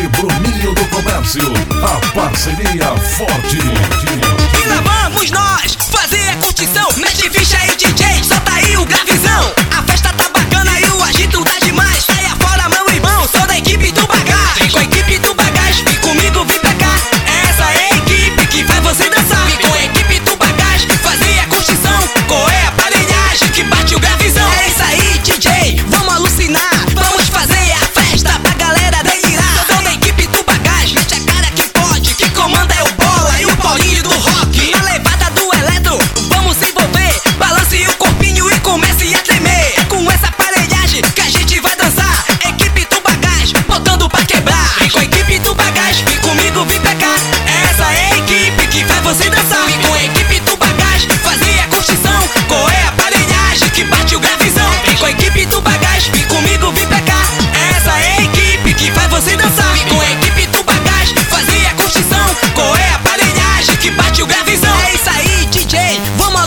de Bruninho do Comércio, a parceria forte.